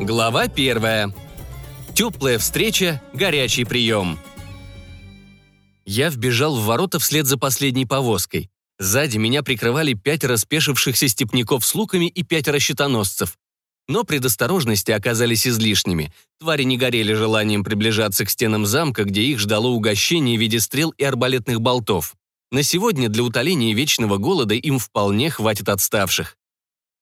Глава первая. Теплая встреча, горячий прием. Я вбежал в ворота вслед за последней повозкой. Сзади меня прикрывали пятеро спешившихся степняков с луками и пятеро щитоносцев. Но предосторожности оказались излишними. Твари не горели желанием приближаться к стенам замка, где их ждало угощение в виде стрел и арбалетных болтов. На сегодня для утоления вечного голода им вполне хватит отставших.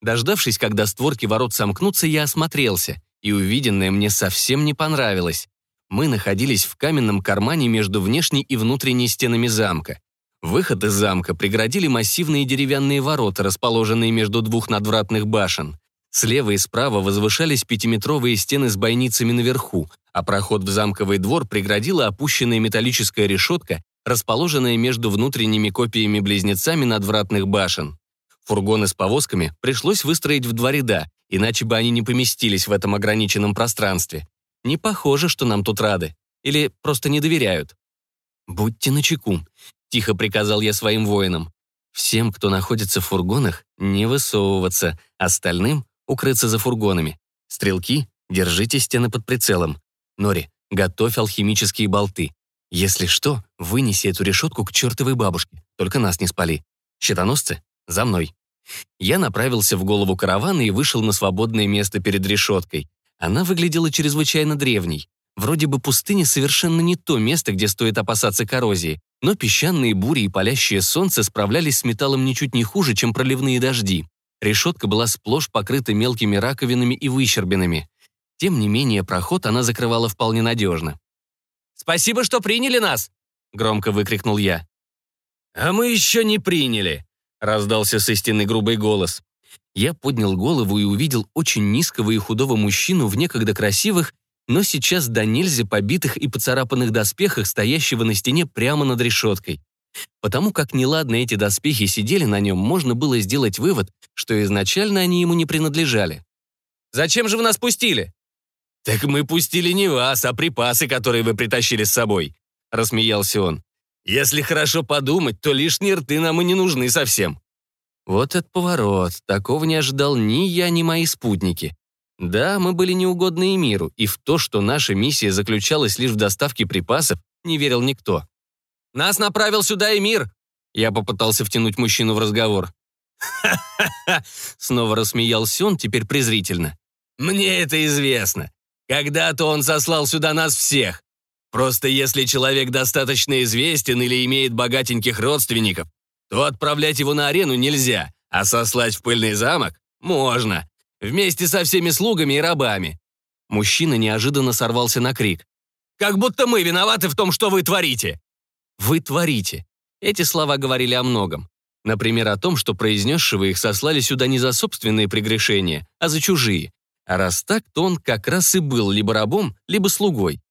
Дождавшись, когда створки ворот сомкнутся, я осмотрелся, и увиденное мне совсем не понравилось. Мы находились в каменном кармане между внешней и внутренней стенами замка. Выход из замка преградили массивные деревянные ворота, расположенные между двух надвратных башен. Слева и справа возвышались пятиметровые стены с бойницами наверху, а проход в замковый двор преградила опущенная металлическая решетка, расположенная между внутренними копиями-близнецами надвратных башен. Фургоны с повозками пришлось выстроить в два ряда, иначе бы они не поместились в этом ограниченном пространстве. Не похоже, что нам тут рады. Или просто не доверяют. «Будьте начеку», — тихо приказал я своим воинам. «Всем, кто находится в фургонах, не высовываться, остальным — укрыться за фургонами. Стрелки, держите стены под прицелом. Нори, готовь алхимические болты. Если что, вынеси эту решетку к чертовой бабушке, только нас не спали. Щитоносцы, за мной. Я направился в голову каравана и вышел на свободное место перед решеткой. Она выглядела чрезвычайно древней. Вроде бы пустыня совершенно не то место, где стоит опасаться коррозии, но песчаные бури и палящее солнце справлялись с металлом ничуть не хуже, чем проливные дожди. Решетка была сплошь покрыта мелкими раковинами и выщербинами. Тем не менее, проход она закрывала вполне надежно. «Спасибо, что приняли нас!» — громко выкрикнул я. «А мы еще не приняли!» Раздался с истинный грубый голос. Я поднял голову и увидел очень низкого и худого мужчину в некогда красивых, но сейчас до нельзя побитых и поцарапанных доспехах, стоящего на стене прямо над решеткой. Потому как неладно эти доспехи сидели на нем, можно было сделать вывод, что изначально они ему не принадлежали. «Зачем же вы нас пустили?» «Так мы пустили не вас, а припасы, которые вы притащили с собой», — рассмеялся он. Если хорошо подумать, то лишние рты нам и не нужны совсем». Вот этот поворот. Такого не ожидал ни я, ни мои спутники. Да, мы были неугодны и миру, и в то, что наша миссия заключалась лишь в доставке припасов, не верил никто. «Нас направил сюда Эмир!» Я попытался втянуть мужчину в разговор. «Ха-ха-ха!» Снова рассмеялся он, теперь презрительно. «Мне это известно. Когда-то он сослал сюда нас всех. Просто если человек достаточно известен или имеет богатеньких родственников, то отправлять его на арену нельзя, а сослать в пыльный замок можно. Вместе со всеми слугами и рабами. Мужчина неожиданно сорвался на крик. «Как будто мы виноваты в том, что вы творите!» «Вы творите!» Эти слова говорили о многом. Например, о том, что произнесшего их сослали сюда не за собственные прегрешения, а за чужие. А раз так, то он как раз и был либо рабом, либо слугой.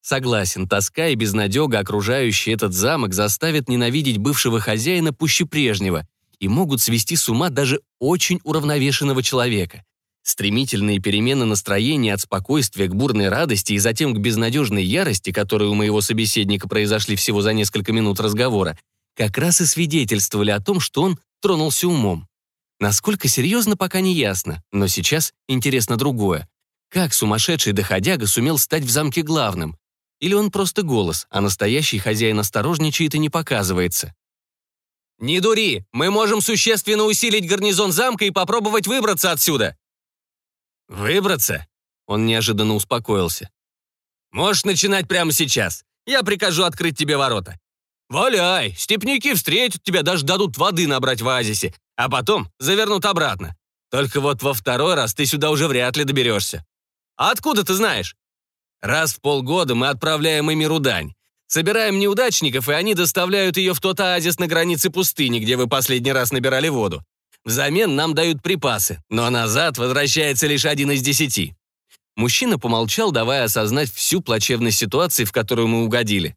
Согласен, тоска и безнадега, окружающие этот замок, заставят ненавидеть бывшего хозяина пуще прежнего и могут свести с ума даже очень уравновешенного человека. Стремительные перемены настроения от спокойствия к бурной радости и затем к безнадежной ярости, которые у моего собеседника произошли всего за несколько минут разговора, как раз и свидетельствовали о том, что он тронулся умом. Насколько серьезно, пока не ясно, но сейчас интересно другое. Как сумасшедший доходяга сумел стать в замке главным? Или он просто голос, а настоящий хозяин осторожничает и не показывается? «Не дури! Мы можем существенно усилить гарнизон замка и попробовать выбраться отсюда!» «Выбраться?» Он неожиданно успокоился. «Можешь начинать прямо сейчас. Я прикажу открыть тебе ворота. Валяй, степняки встретят тебя, даже дадут воды набрать в оазисе, а потом завернут обратно. Только вот во второй раз ты сюда уже вряд ли доберешься. А откуда ты знаешь? Раз в полгода мы отправляем Эмиру дань. Собираем неудачников, и они доставляют ее в тот оазис на границе пустыни, где вы последний раз набирали воду. Взамен нам дают припасы, но назад возвращается лишь один из десяти. Мужчина помолчал, давая осознать всю плачевность ситуации, в которую мы угодили.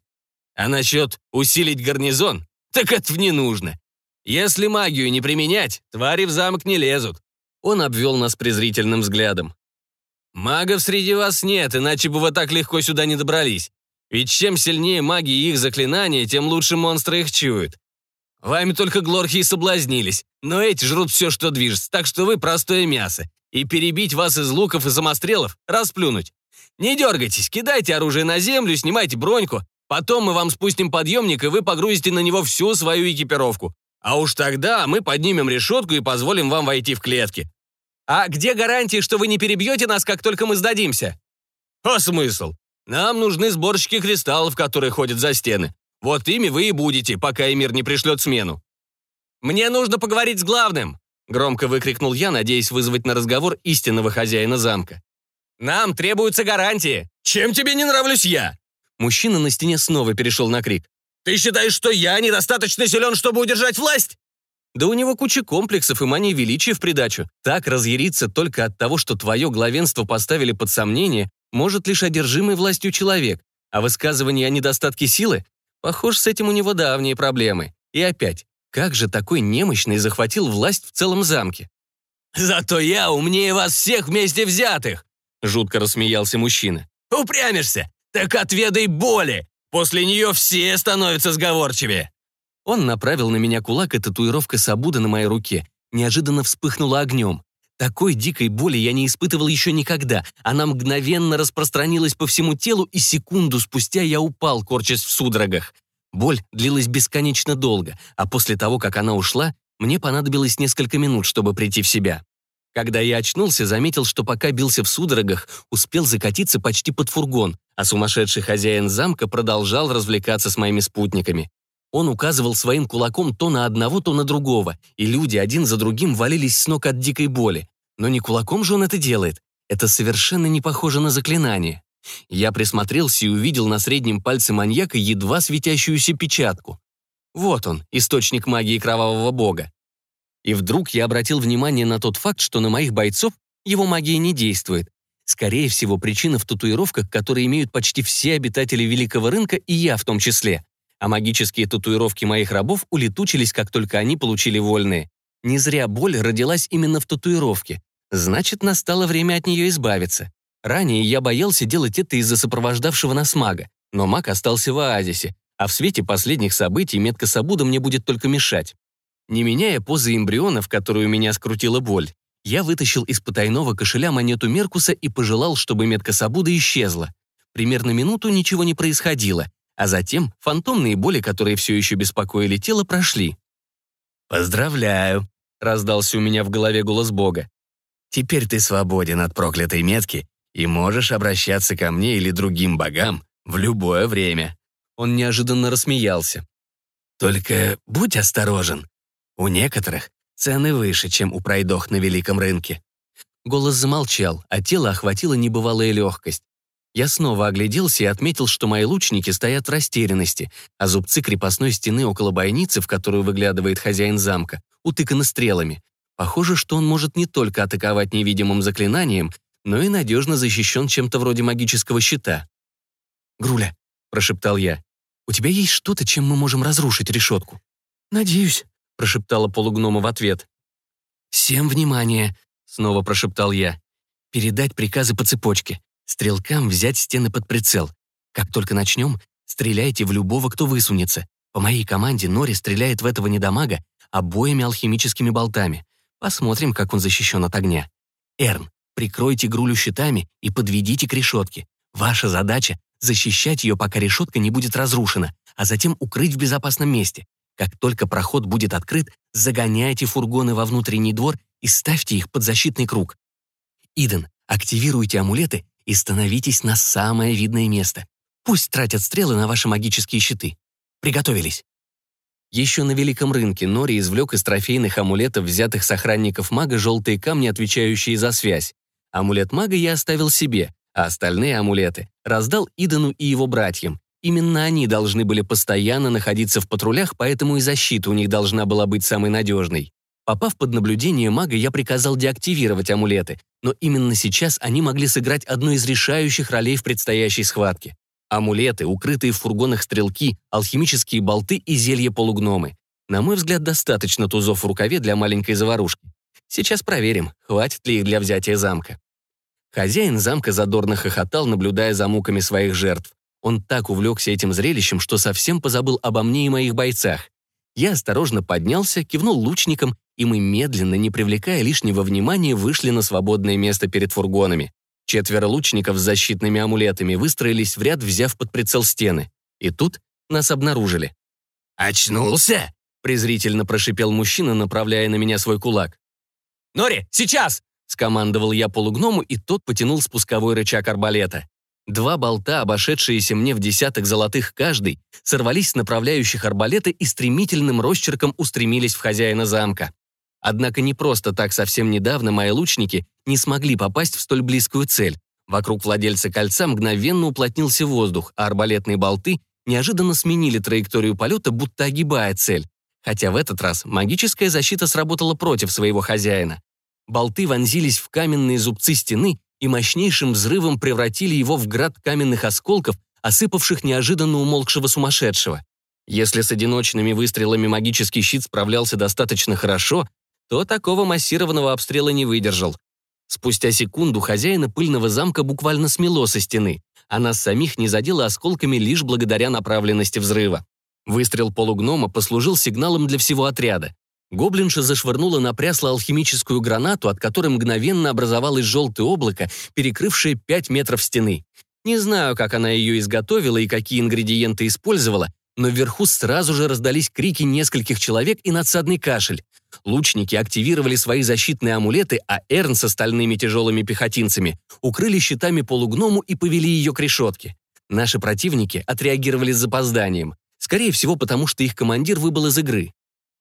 А насчет усилить гарнизон? Так это не нужно. Если магию не применять, твари в замок не лезут. Он обвел нас презрительным взглядом. Магов среди вас нет, иначе бы вы так легко сюда не добрались. Ведь чем сильнее маги и их заклинания, тем лучше монстры их чуют. Вами только глорхи и соблазнились, но эти жрут все, что движется, так что вы простое мясо. И перебить вас из луков и самострелов, расплюнуть. Не дергайтесь, кидайте оружие на землю, снимайте броньку, потом мы вам спустим подъемник, и вы погрузите на него всю свою экипировку. А уж тогда мы поднимем решетку и позволим вам войти в клетки. А где гарантии, что вы не перебьете нас, как только мы сдадимся? А смысл? Нам нужны сборщики кристаллов, которые ходят за стены. Вот ими вы и будете, пока Эмир не пришлет смену. «Мне нужно поговорить с главным!» Громко выкрикнул я, надеясь вызвать на разговор истинного хозяина замка. «Нам требуются гарантии! Чем тебе не нравлюсь я?» Мужчина на стене снова перешел на крик. «Ты считаешь, что я недостаточно силен, чтобы удержать власть?» Да у него куча комплексов и мании величия в придачу. Так разъяриться только от того, что твое главенство поставили под сомнение, может лишь одержимый властью человек. А высказывание о недостатке силы Похож, с этим у него давние проблемы. И опять, как же такой немощный захватил власть в целом замке? «Зато я умнее вас всех вместе взятых!» Жутко рассмеялся мужчина. «Упрямишься? Так отведай боли! После нее все становятся сговорчивее!» Он направил на меня кулак, и татуировка Сабуда на моей руке неожиданно вспыхнула огнем. Такой дикой боли я не испытывал еще никогда. Она мгновенно распространилась по всему телу, и секунду спустя я упал, корчась в судорогах. Боль длилась бесконечно долго, а после того, как она ушла, мне понадобилось несколько минут, чтобы прийти в себя. Когда я очнулся, заметил, что пока бился в судорогах, успел закатиться почти под фургон, а сумасшедший хозяин замка продолжал развлекаться с моими спутниками. Он указывал своим кулаком то на одного, то на другого, и люди один за другим валились с ног от дикой боли. Но не кулаком же он это делает. Это совершенно не похоже на заклинание. Я присмотрелся и увидел на среднем пальце маньяка едва светящуюся печатку. Вот он, источник магии кровавого бога. И вдруг я обратил внимание на тот факт, что на моих бойцов его магия не действует. Скорее всего, причина в татуировках, которые имеют почти все обитатели Великого рынка, и я в том числе. А магические татуировки моих рабов улетучились, как только они получили вольные. Не зря боль родилась именно в татуировке. Значит, настало время от нее избавиться. Ранее я боялся делать это из-за сопровождавшего нас мага, но маг остался в оазисе, а в свете последних событий метка Сабуда мне будет только мешать. Не меняя позы эмбриона, в которую меня скрутила боль, я вытащил из потайного кошеля монету Меркуса и пожелал, чтобы метка Сабуда исчезла. Примерно минуту ничего не происходило, а затем фантомные боли, которые все еще беспокоили тело, прошли. «Поздравляю», — раздался у меня в голове голос Бога. Теперь ты свободен от проклятой метки и можешь обращаться ко мне или другим богам в любое время». Он неожиданно рассмеялся. «Только будь осторожен. У некоторых цены выше, чем у пройдох на великом рынке». Голос замолчал, а тело охватило небывалая легкость. Я снова огляделся и отметил, что мои лучники стоят в растерянности, а зубцы крепостной стены около бойницы, в которую выглядывает хозяин замка, утыканы стрелами. Похоже, что он может не только атаковать невидимым заклинанием, но и надежно защищен чем-то вроде магического щита. «Груля», — прошептал я, — «у тебя есть что-то, чем мы можем разрушить решетку?» «Надеюсь», — прошептала полугнома в ответ. «Всем внимание», — снова прошептал я. «Передать приказы по цепочке. Стрелкам взять стены под прицел. Как только начнем, стреляйте в любого, кто высунется. По моей команде Нори стреляет в этого недомага обоими алхимическими болтами. Посмотрим, как он защищен от огня. Эрн, прикройте Грулю щитами и подведите к решетке. Ваша задача — защищать ее, пока решетка не будет разрушена, а затем укрыть в безопасном месте. Как только проход будет открыт, загоняйте фургоны во внутренний двор и ставьте их под защитный круг. Иден, активируйте амулеты и становитесь на самое видное место. Пусть тратят стрелы на ваши магические щиты. Приготовились. Еще на Великом рынке Нори извлек из трофейных амулетов, взятых с охранников мага, желтые камни, отвечающие за связь. Амулет мага я оставил себе, а остальные амулеты раздал Идану и его братьям. Именно они должны были постоянно находиться в патрулях, поэтому и защита у них должна была быть самой надежной. Попав под наблюдение мага, я приказал деактивировать амулеты, но именно сейчас они могли сыграть одну из решающих ролей в предстоящей схватке. Амулеты, укрытые в фургонах стрелки, алхимические болты и зелья-полугномы. На мой взгляд, достаточно тузов в рукаве для маленькой заварушки. Сейчас проверим, хватит ли их для взятия замка. Хозяин замка задорно хохотал, наблюдая за муками своих жертв. Он так увлекся этим зрелищем, что совсем позабыл обо мне и моих бойцах. Я осторожно поднялся, кивнул лучником, и мы медленно, не привлекая лишнего внимания, вышли на свободное место перед фургонами. Четверо лучников с защитными амулетами выстроились в ряд, взяв под прицел стены. И тут нас обнаружили. «Очнулся?» — презрительно прошипел мужчина, направляя на меня свой кулак. «Нори, сейчас!» — скомандовал я полугному, и тот потянул спусковой рычаг арбалета. Два болта, обошедшиеся мне в десяток золотых каждый, сорвались с направляющих арбалета и стремительным росчерком устремились в хозяина замка. Однако не просто так совсем недавно мои лучники не смогли попасть в столь близкую цель. Вокруг владельца кольца мгновенно уплотнился воздух, а арбалетные болты неожиданно сменили траекторию полета, будто огибая цель. Хотя в этот раз магическая защита сработала против своего хозяина. Болты вонзились в каменные зубцы стены и мощнейшим взрывом превратили его в град каменных осколков, осыпавших неожиданно умолкшего сумасшедшего. Если с одиночными выстрелами магический щит справлялся достаточно хорошо, то такого массированного обстрела не выдержал. Спустя секунду хозяина пыльного замка буквально смело со стены, а нас самих не задело осколками лишь благодаря направленности взрыва. Выстрел полугнома послужил сигналом для всего отряда. Гоблинша зашвырнула на прясло алхимическую гранату, от которой мгновенно образовалось желтое облако, перекрывшее 5 метров стены. Не знаю, как она ее изготовила и какие ингредиенты использовала, но вверху сразу же раздались крики нескольких человек и надсадный кашель. Лучники активировали свои защитные амулеты, а Эрн с остальными тяжелыми пехотинцами укрыли щитами полугному и повели ее к решетке. Наши противники отреагировали с запозданием. Скорее всего, потому что их командир выбыл из игры.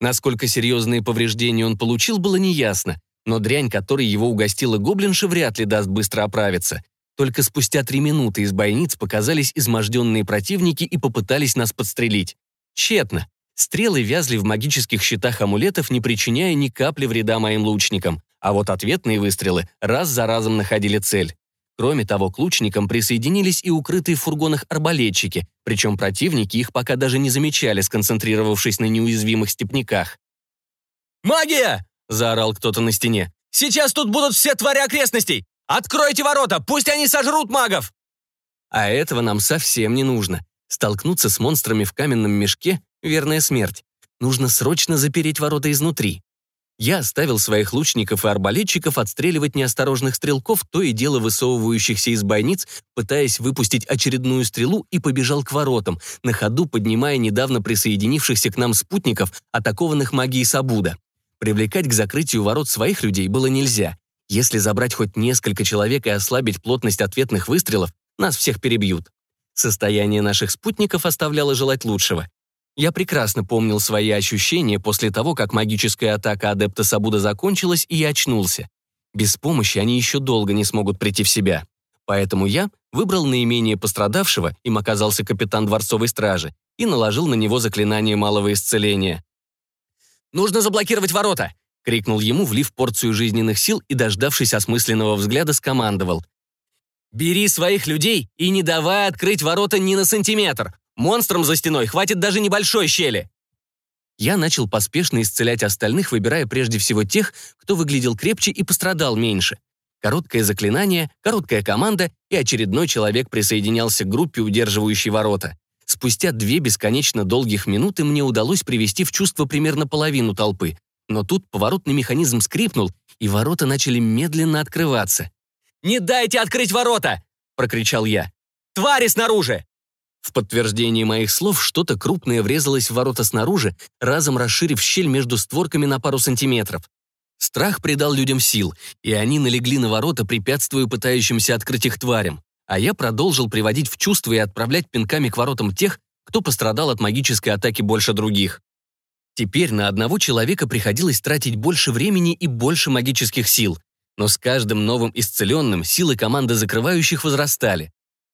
Насколько серьезные повреждения он получил, было неясно, но дрянь, которой его угостила гоблинша, вряд ли даст быстро оправиться. Только спустя три минуты из бойниц показались изможденные противники и попытались нас подстрелить. Тщетно. Стрелы вязли в магических щитах амулетов, не причиняя ни капли вреда моим лучникам, а вот ответные выстрелы раз за разом находили цель. Кроме того, к лучникам присоединились и укрытые в фургонах арбалетчики, причем противники их пока даже не замечали, сконцентрировавшись на неуязвимых степняках. «Магия!» — заорал кто-то на стене. «Сейчас тут будут все твари окрестностей! Откройте ворота, пусть они сожрут магов!» А этого нам совсем не нужно. Столкнуться с монстрами в каменном мешке — верная смерть. Нужно срочно запереть ворота изнутри. Я оставил своих лучников и арбалетчиков отстреливать неосторожных стрелков, то и дело высовывающихся из бойниц, пытаясь выпустить очередную стрелу, и побежал к воротам, на ходу поднимая недавно присоединившихся к нам спутников, атакованных магией Сабуда. Привлекать к закрытию ворот своих людей было нельзя. Если забрать хоть несколько человек и ослабить плотность ответных выстрелов, нас всех перебьют. Состояние наших спутников оставляло желать лучшего. Я прекрасно помнил свои ощущения после того, как магическая атака адепта Сабуда закончилась, и я очнулся. Без помощи они еще долго не смогут прийти в себя. Поэтому я выбрал наименее пострадавшего, им оказался капитан дворцовой стражи, и наложил на него заклинание малого исцеления. «Нужно заблокировать ворота!» — крикнул ему, влив порцию жизненных сил и, дождавшись осмысленного взгляда, скомандовал. «Бери своих людей и не давай открыть ворота ни на сантиметр! Монстрам за стеной хватит даже небольшой щели!» Я начал поспешно исцелять остальных, выбирая прежде всего тех, кто выглядел крепче и пострадал меньше. Короткое заклинание, короткая команда, и очередной человек присоединялся к группе, удерживающей ворота. Спустя две бесконечно долгих минуты мне удалось привести в чувство примерно половину толпы. Но тут поворотный механизм скрипнул, и ворота начали медленно открываться. «Не дайте открыть ворота!» — прокричал я. «Твари снаружи!» В подтверждении моих слов что-то крупное врезалось в ворота снаружи, разом расширив щель между створками на пару сантиметров. Страх придал людям сил, и они налегли на ворота, препятствуя пытающимся открыть их тварям. А я продолжил приводить в чувство и отправлять пинками к воротам тех, кто пострадал от магической атаки больше других. Теперь на одного человека приходилось тратить больше времени и больше магических сил. Но с каждым новым исцеленным силы команды закрывающих возрастали.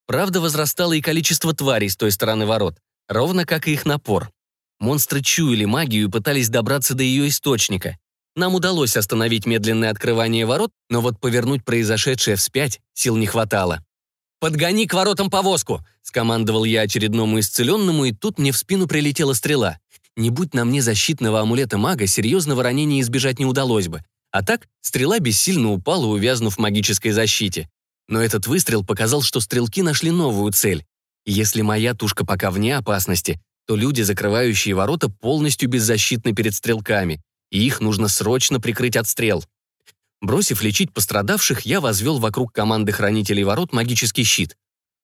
Правда, возрастало и количество тварей с той стороны ворот, ровно как и их напор. Монстры чуяли магию и пытались добраться до ее источника. Нам удалось остановить медленное открывание ворот, но вот повернуть произошедшее вспять сил не хватало. «Подгони к воротам повозку!» — скомандовал я очередному исцеленному, и тут мне в спину прилетела стрела. Не будь на мне защитного амулета мага, серьезного ранения избежать не удалось бы. А так, стрела бессильно упала, увязнув в магической защите. Но этот выстрел показал, что стрелки нашли новую цель. Если моя тушка пока вне опасности, то люди, закрывающие ворота, полностью беззащитны перед стрелками, и их нужно срочно прикрыть от стрел. Бросив лечить пострадавших, я возвел вокруг команды хранителей ворот магический щит.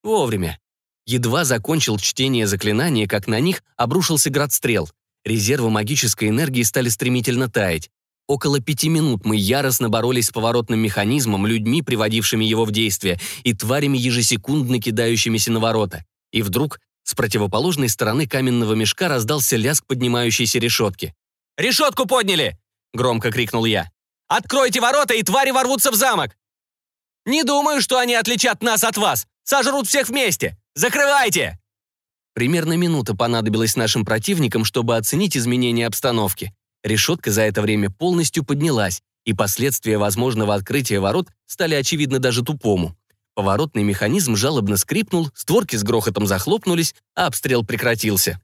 Вовремя. Едва закончил чтение заклинания, как на них обрушился град стрел. Резервы магической энергии стали стремительно таять. Около пяти минут мы яростно боролись с поворотным механизмом, людьми, приводившими его в действие, и тварями, ежесекундно кидающимися на ворота. И вдруг с противоположной стороны каменного мешка раздался лязг поднимающейся решетки. «Решетку подняли!» — громко крикнул я. «Откройте ворота, и твари ворвутся в замок!» «Не думаю, что они отличат нас от вас! Сожрут всех вместе! Закрывайте!» Примерно минута понадобилась нашим противникам, чтобы оценить изменения обстановки. Решетка за это время полностью поднялась, и последствия возможного открытия ворот стали очевидны даже тупому. Поворотный механизм жалобно скрипнул, створки с грохотом захлопнулись, а обстрел прекратился.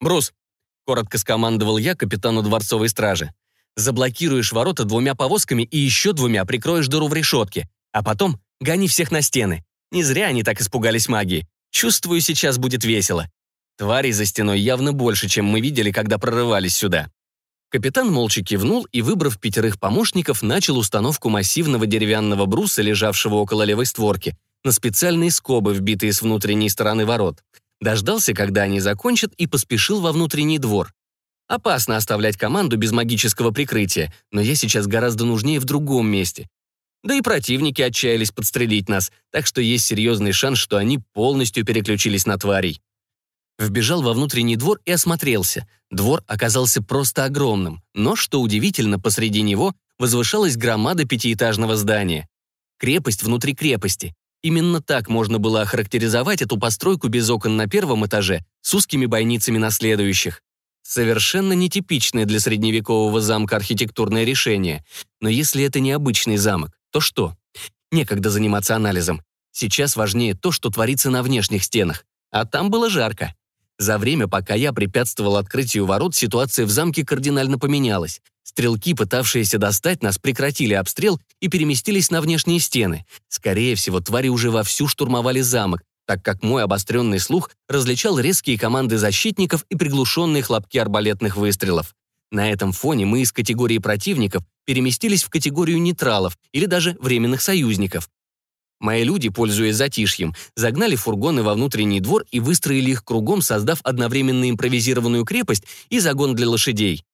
«Брус», — коротко скомандовал я капитану дворцовой стражи, «заблокируешь ворота двумя повозками и еще двумя прикроешь дыру в решетке, а потом гони всех на стены. Не зря они так испугались магии. Чувствую, сейчас будет весело. Тварей за стеной явно больше, чем мы видели, когда прорывались сюда. Капитан молча кивнул и, выбрав пятерых помощников, начал установку массивного деревянного бруса, лежавшего около левой створки, на специальные скобы, вбитые с внутренней стороны ворот. Дождался, когда они закончат, и поспешил во внутренний двор. Опасно оставлять команду без магического прикрытия, но я сейчас гораздо нужнее в другом месте. Да и противники отчаялись подстрелить нас, так что есть серьезный шанс, что они полностью переключились на тварей. Вбежал во внутренний двор и осмотрелся. Двор оказался просто огромным, но, что удивительно, посреди него возвышалась громада пятиэтажного здания. Крепость внутри крепости. Именно так можно было охарактеризовать эту постройку без окон на первом этаже с узкими бойницами на следующих. Совершенно нетипичное для средневекового замка архитектурное решение. Но если это не обычный замок, то что? Некогда заниматься анализом. Сейчас важнее то, что творится на внешних стенах. А там было жарко. За время, пока я препятствовал открытию ворот, ситуация в замке кардинально поменялась. Стрелки, пытавшиеся достать нас, прекратили обстрел и переместились на внешние стены. Скорее всего, твари уже вовсю штурмовали замок, так как мой обостренный слух различал резкие команды защитников и приглушенные хлопки арбалетных выстрелов. На этом фоне мы из категории противников переместились в категорию нейтралов или даже временных союзников. Мои люди, пользуясь затишьем, загнали фургоны во внутренний двор и выстроили их кругом, создав одновременно импровизированную крепость и загон для лошадей.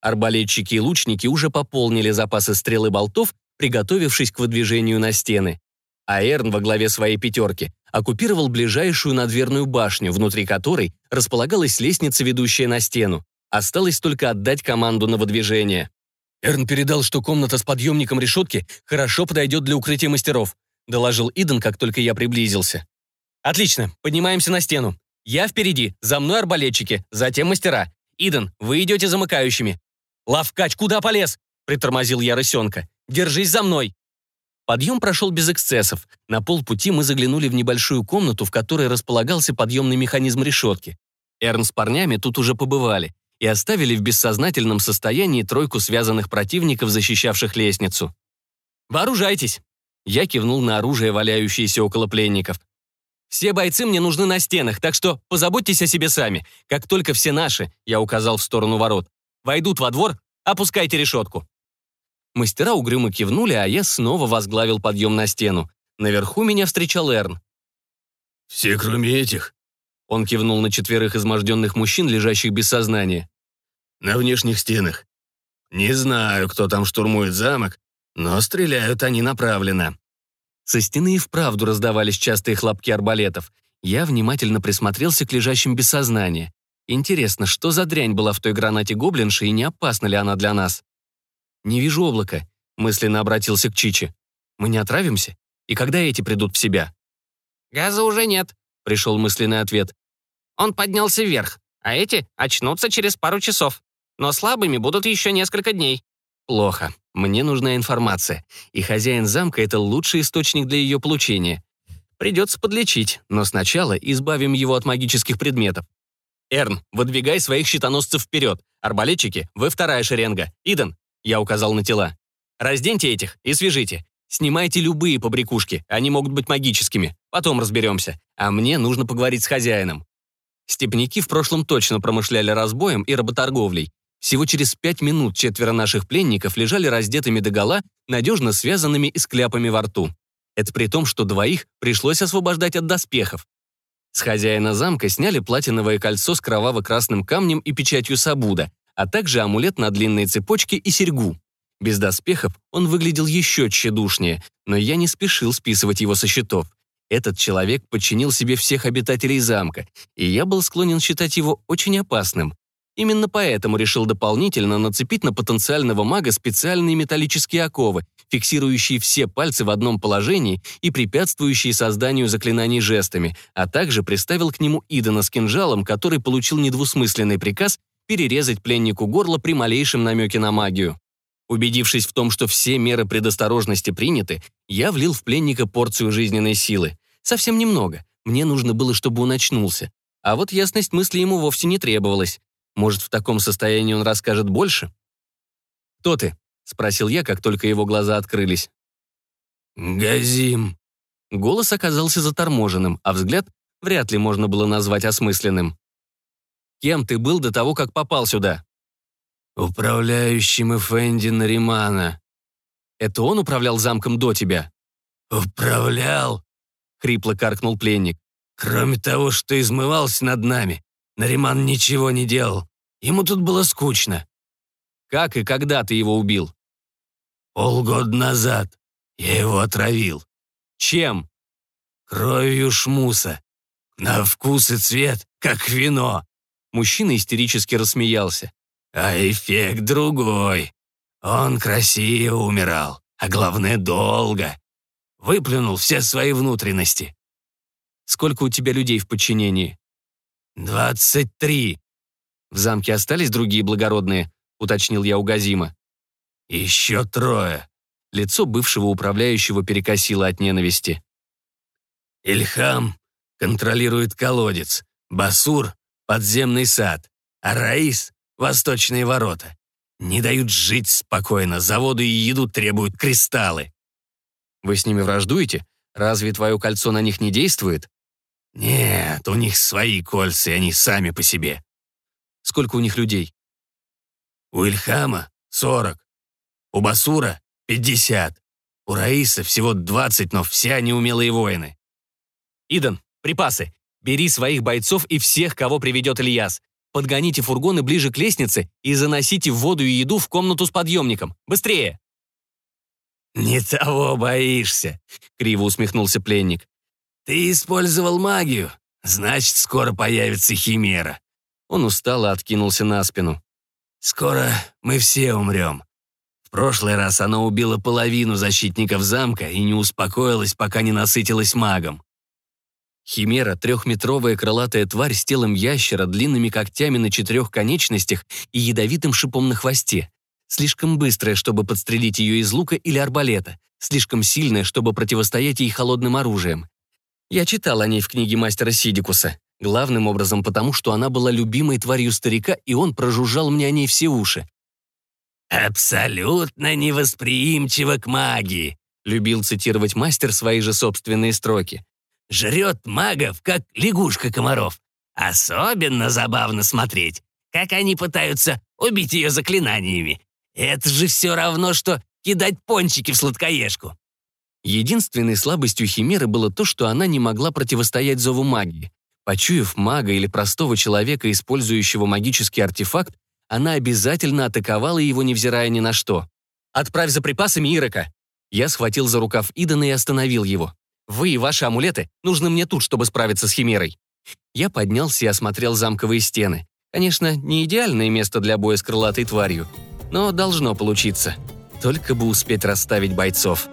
Арбалетчики и лучники уже пополнили запасы стрел и болтов, приготовившись к выдвижению на стены. А Эрн во главе своей пятерки оккупировал ближайшую надверную башню, внутри которой располагалась лестница, ведущая на стену. Осталось только отдать команду на выдвижение. Эрн передал, что комната с подъемником решетки хорошо подойдет для укрытия мастеров. — доложил Иден, как только я приблизился. «Отлично, поднимаемся на стену. Я впереди, за мной арбалетчики, затем мастера. Иден, вы идете замыкающими». «Лавкач, куда полез?» — притормозил я рысенка. «Держись за мной!» Подъем прошел без эксцессов. На полпути мы заглянули в небольшую комнату, в которой располагался подъемный механизм решетки. Эрн с парнями тут уже побывали и оставили в бессознательном состоянии тройку связанных противников, защищавших лестницу. «Вооружайтесь!» Я кивнул на оружие, валяющееся около пленников. «Все бойцы мне нужны на стенах, так что позаботьтесь о себе сами. Как только все наши, я указал в сторону ворот, войдут во двор, опускайте решетку». Мастера угрюмо кивнули, а я снова возглавил подъем на стену. Наверху меня встречал Эрн. «Все, кроме этих?» Он кивнул на четверых изможденных мужчин, лежащих без сознания. «На внешних стенах. Не знаю, кто там штурмует замок, но стреляют они направленно. Со стены и вправду раздавались частые хлопки арбалетов. Я внимательно присмотрелся к лежащим без сознания. Интересно, что за дрянь была в той гранате гоблинши и не опасна ли она для нас? «Не вижу облака», — мысленно обратился к Чичи. «Мы не отравимся? И когда эти придут в себя?» «Газа уже нет», — пришел мысленный ответ. «Он поднялся вверх, а эти очнутся через пару часов. Но слабыми будут еще несколько дней». «Плохо. Мне нужна информация, и хозяин замка — это лучший источник для ее получения. Придется подлечить, но сначала избавим его от магических предметов. Эрн, выдвигай своих щитоносцев вперед. Арбалетчики, вы вторая шеренга. Иден, я указал на тела. Разденьте этих и свяжите. Снимайте любые побрякушки, они могут быть магическими. Потом разберемся. А мне нужно поговорить с хозяином. Степняки в прошлом точно промышляли разбоем и работорговлей. Всего через пять минут четверо наших пленников лежали раздетыми догола, надежно связанными и с кляпами во рту. Это при том, что двоих пришлось освобождать от доспехов. С хозяина замка сняли платиновое кольцо с кроваво-красным камнем и печатью Сабуда, а также амулет на длинной цепочке и серьгу. Без доспехов он выглядел еще тщедушнее, но я не спешил списывать его со счетов. Этот человек подчинил себе всех обитателей замка, и я был склонен считать его очень опасным. Именно поэтому решил дополнительно нацепить на потенциального мага специальные металлические оковы, фиксирующие все пальцы в одном положении и препятствующие созданию заклинаний жестами, а также приставил к нему Идона с кинжалом, который получил недвусмысленный приказ перерезать пленнику горло при малейшем намеке на магию. Убедившись в том, что все меры предосторожности приняты, я влил в пленника порцию жизненной силы. Совсем немного. Мне нужно было, чтобы он очнулся. А вот ясность мысли ему вовсе не требовалась. Может, в таком состоянии он расскажет больше? «Кто ты?» — спросил я, как только его глаза открылись. «Газим». Голос оказался заторможенным, а взгляд вряд ли можно было назвать осмысленным. «Кем ты был до того, как попал сюда?» «Управляющим Эфенди Наримана». «Это он управлял замком до тебя?» «Управлял?» — хрипло каркнул пленник. «Кроме того, что измывался над нами, Нариман ничего не делал. Ему тут было скучно». «Как и когда ты его убил?» «Полгода назад. Я его отравил». «Чем?» «Кровью шмуса. На вкус и цвет, как вино». Мужчина истерически рассмеялся. «А эффект другой. Он красиво умирал, а главное, долго. Выплюнул все свои внутренности». «Сколько у тебя людей в подчинении?» «Двадцать три». «В замке остались другие благородные?» — уточнил я у Газима. «Еще трое». Лицо бывшего управляющего перекосило от ненависти. Ильхам контролирует колодец, Басур — подземный сад, а Раис — восточные ворота. Не дают жить спокойно, заводы и еду требуют кристаллы. Вы с ними враждуете? Разве твое кольцо на них не действует? Нет, у них свои кольца, и они сами по себе. Сколько у них людей? У Ильхама — сорок. У Басура — пятьдесят. У Раиса всего двадцать, но все они умелые воины. Идан, припасы. Бери своих бойцов и всех, кого приведет Ильяс. Подгоните фургоны ближе к лестнице и заносите воду и еду в комнату с подъемником. Быстрее!» «Не того боишься», — криво усмехнулся пленник. «Ты использовал магию, значит, скоро появится химера». Он устало откинулся на спину. «Скоро мы все умрем. В прошлый раз она убила половину защитников замка и не успокоилась, пока не насытилась магом. Химера — трехметровая крылатая тварь с телом ящера, длинными когтями на четырех конечностях и ядовитым шипом на хвосте. Слишком быстрая, чтобы подстрелить ее из лука или арбалета. Слишком сильная, чтобы противостоять ей холодным оружием. Я читал о ней в книге мастера Сидикуса. Главным образом потому, что она была любимой тварью старика, и он прожужжал мне о ней все уши. «Абсолютно невосприимчива к магии», любил цитировать мастер свои же собственные строки. «Жрет магов, как лягушка комаров. Особенно забавно смотреть, как они пытаются убить ее заклинаниями. Это же все равно, что кидать пончики в сладкоежку. Единственной слабостью Химеры было то, что она не могла противостоять зову магии. Почуяв мага или простого человека, использующего магический артефакт, она обязательно атаковала его, невзирая ни на что. «Отправь за припасами Ирока!» Я схватил за рукав Идана и остановил его. «Вы и ваши амулеты нужны мне тут, чтобы справиться с Химерой». Я поднялся и осмотрел замковые стены. Конечно, не идеальное место для боя с крылатой тварью, но должно получиться. Только бы успеть расставить бойцов.